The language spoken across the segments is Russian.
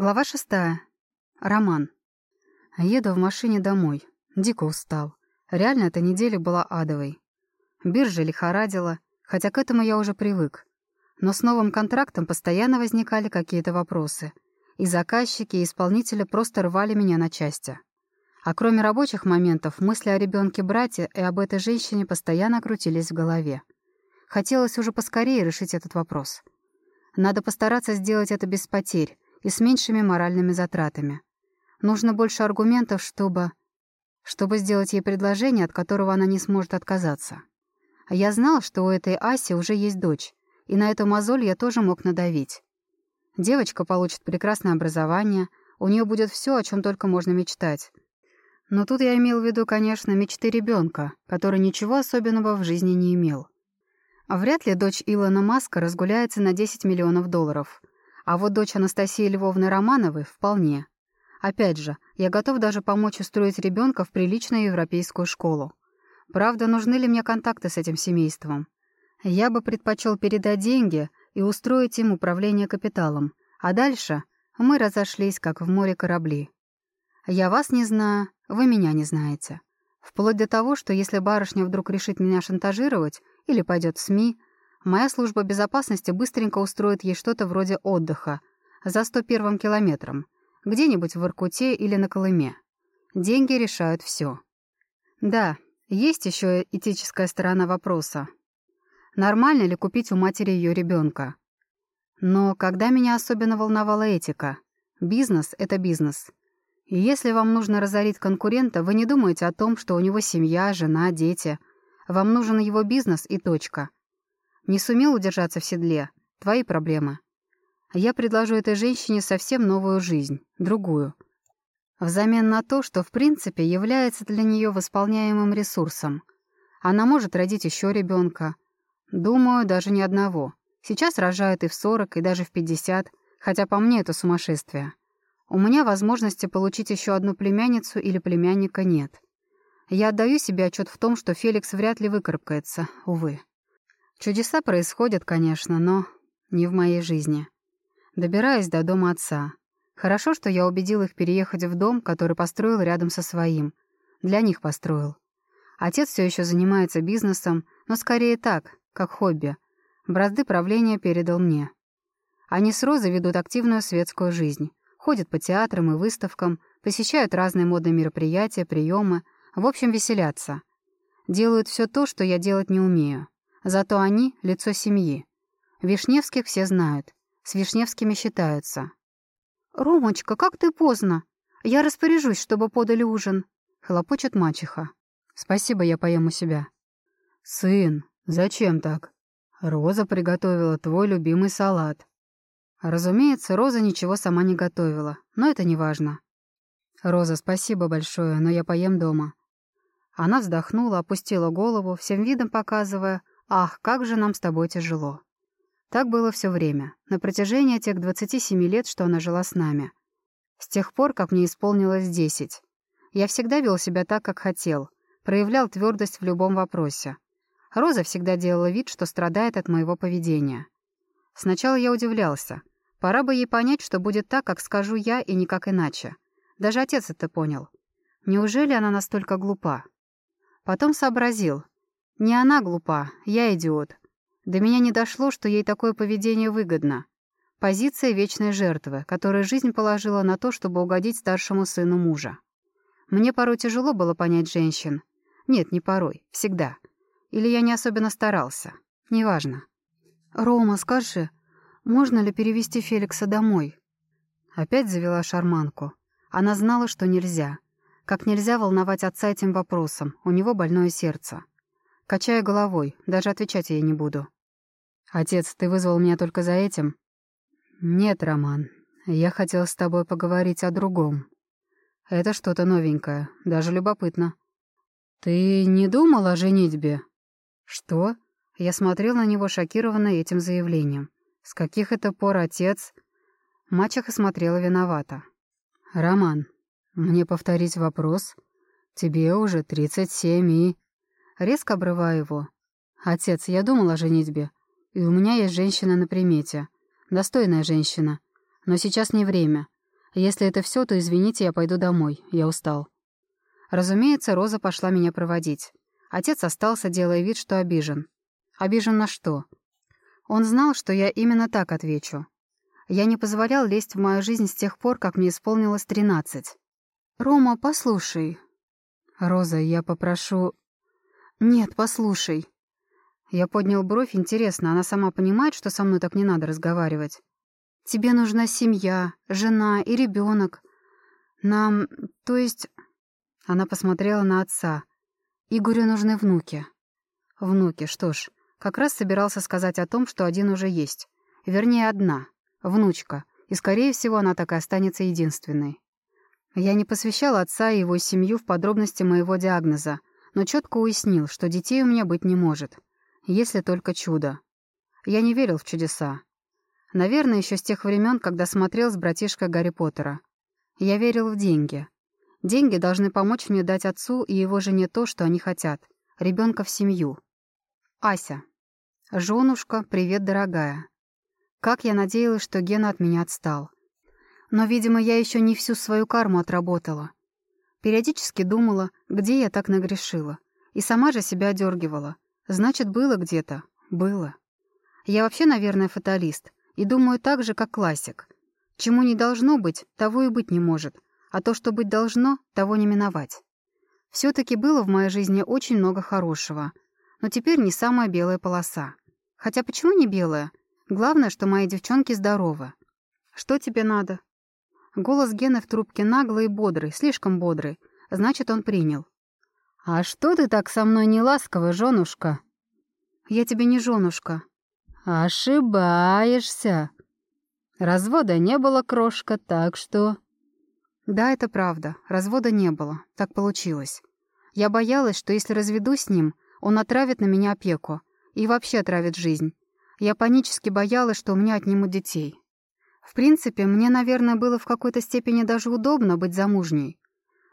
Глава шестая. Роман. Еду в машине домой. Дико устал. Реально, эта неделя была адовой. Биржа лихорадила, хотя к этому я уже привык. Но с новым контрактом постоянно возникали какие-то вопросы. И заказчики, и исполнители просто рвали меня на части. А кроме рабочих моментов, мысли о ребенке-брате и об этой женщине постоянно крутились в голове. Хотелось уже поскорее решить этот вопрос. Надо постараться сделать это без потерь, и с меньшими моральными затратами. Нужно больше аргументов, чтобы... чтобы сделать ей предложение, от которого она не сможет отказаться. А я знал, что у этой Аси уже есть дочь, и на эту мозоль я тоже мог надавить. Девочка получит прекрасное образование, у нее будет все, о чем только можно мечтать. Но тут я имел в виду, конечно, мечты ребенка, который ничего особенного в жизни не имел. А вряд ли дочь Илона Маска разгуляется на 10 миллионов долларов — а вот дочь Анастасии Львовны Романовой — вполне. Опять же, я готов даже помочь устроить ребенка в приличную европейскую школу. Правда, нужны ли мне контакты с этим семейством? Я бы предпочел передать деньги и устроить им управление капиталом, а дальше мы разошлись, как в море корабли. Я вас не знаю, вы меня не знаете. Вплоть до того, что если барышня вдруг решит меня шантажировать или пойдет в СМИ, Моя служба безопасности быстренько устроит ей что-то вроде отдыха за 101-м километром, где-нибудь в Иркуте или на Колыме. Деньги решают все. Да, есть еще этическая сторона вопроса. Нормально ли купить у матери ее ребенка? Но когда меня особенно волновала этика? Бизнес — это бизнес. И если вам нужно разорить конкурента, вы не думаете о том, что у него семья, жена, дети. Вам нужен его бизнес и точка — не сумел удержаться в седле? Твои проблемы. Я предложу этой женщине совсем новую жизнь, другую. Взамен на то, что в принципе является для нее восполняемым ресурсом. Она может родить еще ребенка. Думаю, даже не одного. Сейчас рожают и в 40, и даже в 50, хотя по мне это сумасшествие. У меня возможности получить еще одну племянницу или племянника нет. Я отдаю себе отчет в том, что Феликс вряд ли выкарабкается, увы. Чудеса происходят, конечно, но не в моей жизни. Добираюсь до дома отца. Хорошо, что я убедил их переехать в дом, который построил рядом со своим. Для них построил. Отец все еще занимается бизнесом, но скорее так, как хобби. Бразды правления передал мне. Они с Розой ведут активную светскую жизнь. Ходят по театрам и выставкам, посещают разные модные мероприятия, приемы, в общем, веселятся. Делают все то, что я делать не умею. Зато они — лицо семьи. Вишневских все знают. С Вишневскими считаются. «Ромочка, как ты поздно! Я распоряжусь, чтобы подали ужин», — хлопочет мачеха. «Спасибо, я поем у себя». «Сын, зачем так? Роза приготовила твой любимый салат». Разумеется, Роза ничего сама не готовила, но это не важно. «Роза, спасибо большое, но я поем дома». Она вздохнула, опустила голову, всем видом показывая, Ах, как же нам с тобой тяжело. Так было все время, на протяжении тех 27 лет, что она жила с нами. С тех пор, как мне исполнилось 10. Я всегда вел себя так, как хотел, проявлял твердость в любом вопросе. Роза всегда делала вид, что страдает от моего поведения. Сначала я удивлялся. Пора бы ей понять, что будет так, как скажу я, и никак иначе. Даже отец это понял. Неужели она настолько глупа? Потом сообразил, не она глупа, я идиот. До меня не дошло, что ей такое поведение выгодно. Позиция вечной жертвы, которая жизнь положила на то, чтобы угодить старшему сыну мужа. Мне порой тяжело было понять женщин. Нет, не порой, всегда. Или я не особенно старался. Неважно. «Рома, скажи, можно ли перевести Феликса домой?» Опять завела шарманку. Она знала, что нельзя. Как нельзя волновать отца этим вопросом, у него больное сердце. Качая головой, даже отвечать я не буду. «Отец, ты вызвал меня только за этим?» «Нет, Роман, я хотел с тобой поговорить о другом. Это что-то новенькое, даже любопытно. Ты не думал о женитьбе?» «Что?» Я смотрел на него шокированно этим заявлением. «С каких это пор отец...» Мачеха смотрела виновата. «Роман, мне повторить вопрос? Тебе уже тридцать семь и...» Резко обрываю его. «Отец, я думал о женитьбе. И у меня есть женщина на примете. Достойная женщина. Но сейчас не время. Если это все, то извините, я пойду домой. Я устал». Разумеется, Роза пошла меня проводить. Отец остался, делая вид, что обижен. Обижен на что? Он знал, что я именно так отвечу. Я не позволял лезть в мою жизнь с тех пор, как мне исполнилось тринадцать. «Рома, послушай». «Роза, я попрошу...» «Нет, послушай». Я поднял бровь, интересно, она сама понимает, что со мной так не надо разговаривать? Тебе нужна семья, жена и ребенок. Нам... То есть... Она посмотрела на отца. Игорю нужны внуки. Внуки, что ж, как раз собирался сказать о том, что один уже есть. Вернее, одна. Внучка. И, скорее всего, она так и останется единственной. Я не посвящал отца и его семью в подробности моего диагноза, но четко уяснил, что детей у меня быть не может. Если только чудо. Я не верил в чудеса. Наверное, еще с тех времен, когда смотрел с братишкой Гарри Поттера. Я верил в деньги. Деньги должны помочь мне дать отцу и его жене то, что они хотят. Ребенка в семью. Ася. Женушка, привет, дорогая. Как я надеялась, что Гена от меня отстал. Но, видимо, я еще не всю свою карму отработала. Периодически думала, где я так нагрешила. И сама же себя одергивала. Значит, было где-то. Было. Я вообще, наверное, фаталист. И думаю так же, как классик. Чему не должно быть, того и быть не может. А то, что быть должно, того не миновать. все таки было в моей жизни очень много хорошего. Но теперь не самая белая полоса. Хотя почему не белая? Главное, что мои девчонки здоровы. Что тебе надо? Голос Гены в трубке наглый и бодрый, слишком бодрый. Значит, он принял. «А что ты так со мной не ласково, женушка?» «Я тебе не женушка». «Ошибаешься. Развода не было, крошка, так что...» «Да, это правда. Развода не было. Так получилось. Я боялась, что если разведу с ним, он отравит на меня опеку и вообще отравит жизнь. Я панически боялась, что у меня отнимут детей. В принципе, мне, наверное, было в какой-то степени даже удобно быть замужней.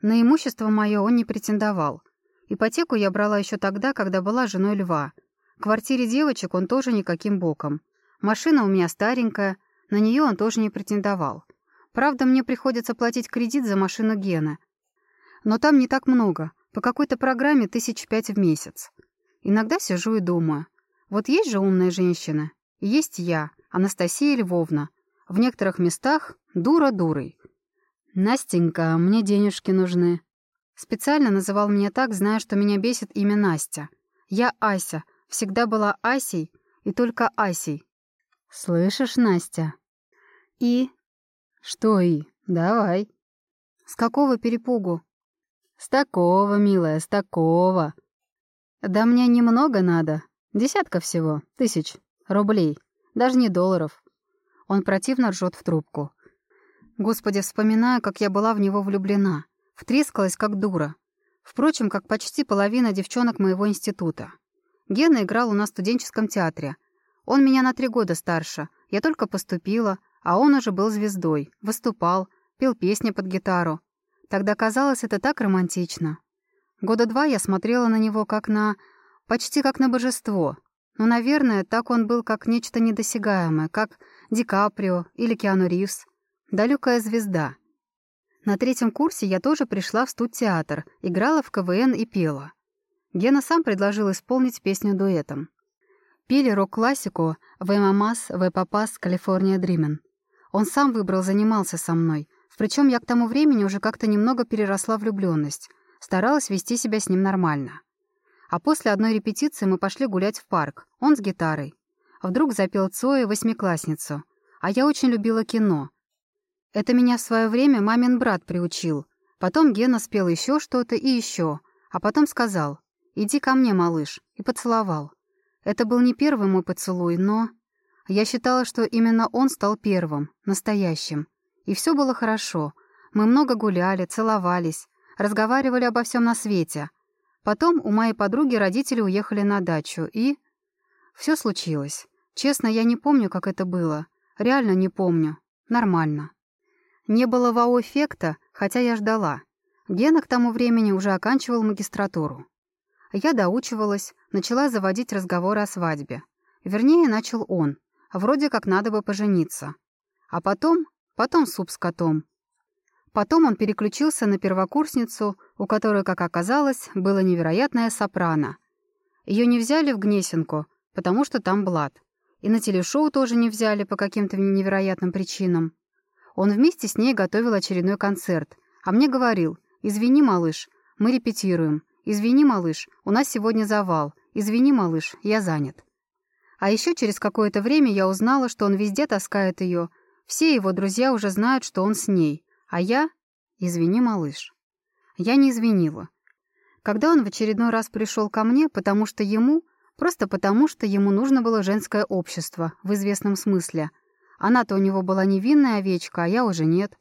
На имущество мое он не претендовал. Ипотеку я брала еще тогда, когда была женой льва. В квартире девочек он тоже никаким боком. Машина у меня старенькая, на нее он тоже не претендовал. Правда, мне приходится платить кредит за машину Гена. Но там не так много, по какой-то программе тысяч пять в месяц. Иногда сижу и думаю. Вот есть же умная женщина. Есть я, Анастасия Львовна. В некоторых местах дура дурой. «Настенька, мне денежки нужны», Специально называл меня так, зная, что меня бесит имя Настя. Я Ася, всегда была Асей и только Асей. «Слышишь, Настя?» «И?» «Что «и»? Давай». «С какого перепугу?» «С такого, милая, с такого». «Да мне немного надо. Десятка всего. Тысяч. Рублей. Даже не долларов». Он противно ржет в трубку. Господи, вспоминаю, как я была в него влюблена. Втрескалась, как дура. Впрочем, как почти половина девчонок моего института. Гена играл у нас в студенческом театре. Он меня на три года старше. Я только поступила, а он уже был звездой. Выступал, пел песни под гитару. Тогда казалось это так романтично. Года два я смотрела на него как на... почти как на божество. Но, наверное, так он был как нечто недосягаемое, как Ди Каприо или Киану Ривз. Далекая звезда. На третьем курсе я тоже пришла в студтеатр, играла в КВН и пела. Гена сам предложил исполнить песню дуэтом. Пели рок-классику «Вэй мамас, вэй папас, Калифорния дримен». Он сам выбрал, занимался со мной. Причем я к тому времени уже как-то немного переросла влюбленность, старалась вести себя с ним нормально. А после одной репетиции мы пошли гулять в парк, он с гитарой. Вдруг запел Цоя восьмиклассницу. А я очень любила кино — это меня в свое время мамин брат приучил. Потом Гена спел еще что-то и еще, а потом сказал «Иди ко мне, малыш», и поцеловал. Это был не первый мой поцелуй, но... Я считала, что именно он стал первым, настоящим. И все было хорошо. Мы много гуляли, целовались, разговаривали обо всем на свете. Потом у моей подруги родители уехали на дачу, и... Все случилось. Честно, я не помню, как это было. Реально не помню. Нормально. Не было вау-эффекта, хотя я ждала. Гена к тому времени уже оканчивал магистратуру. Я доучивалась, начала заводить разговоры о свадьбе. Вернее, начал он. Вроде как надо бы пожениться. А потом, потом суп с котом. Потом он переключился на первокурсницу, у которой, как оказалось, было невероятное сопрано. Ее не взяли в Гнесинку, потому что там блат. И на телешоу тоже не взяли по каким-то невероятным причинам. Он вместе с ней готовил очередной концерт, а мне говорил, «Извини, малыш, мы репетируем. Извини, малыш, у нас сегодня завал. Извини, малыш, я занят». А еще через какое-то время я узнала, что он везде таскает ее. Все его друзья уже знают, что он с ней. А я... Извини, малыш. Я не извинила. Когда он в очередной раз пришел ко мне, потому что ему... Просто потому, что ему нужно было женское общество, в известном смысле. Она-то у него была невинная овечка, а я уже нет.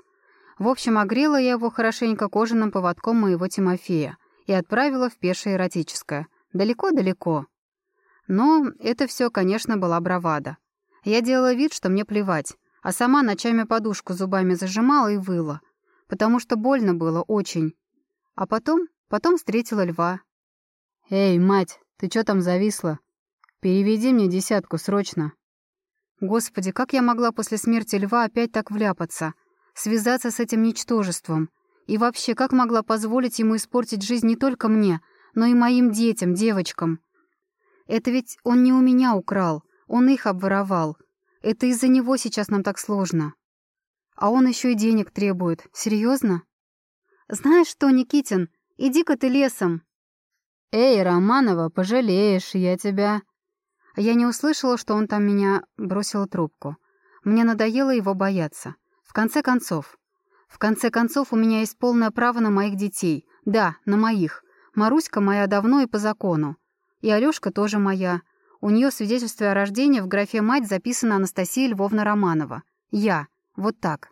В общем, огрела я его хорошенько кожаным поводком моего Тимофея и отправила в пешее эротическое. Далеко-далеко. Но это все, конечно, была бравада. Я делала вид, что мне плевать, а сама ночами подушку зубами зажимала и выла, потому что больно было очень. А потом, потом встретила льва. «Эй, мать, ты чё там зависла? Переведи мне десятку срочно». Господи, как я могла после смерти льва опять так вляпаться, связаться с этим ничтожеством? И вообще, как могла позволить ему испортить жизнь не только мне, но и моим детям, девочкам? Это ведь он не у меня украл, он их обворовал. Это из-за него сейчас нам так сложно. А он еще и денег требует. Серьезно? Знаешь что, Никитин, иди-ка ты лесом. Эй, Романова, пожалеешь, я тебя... Я не услышала, что он там меня бросил трубку. Мне надоело его бояться. В конце концов. В конце концов, у меня есть полное право на моих детей. Да, на моих. Маруська моя давно и по закону. И Алёшка тоже моя. У неё в свидетельстве о рождении в графе «Мать» записана Анастасия Львовна Романова. Я. Вот так.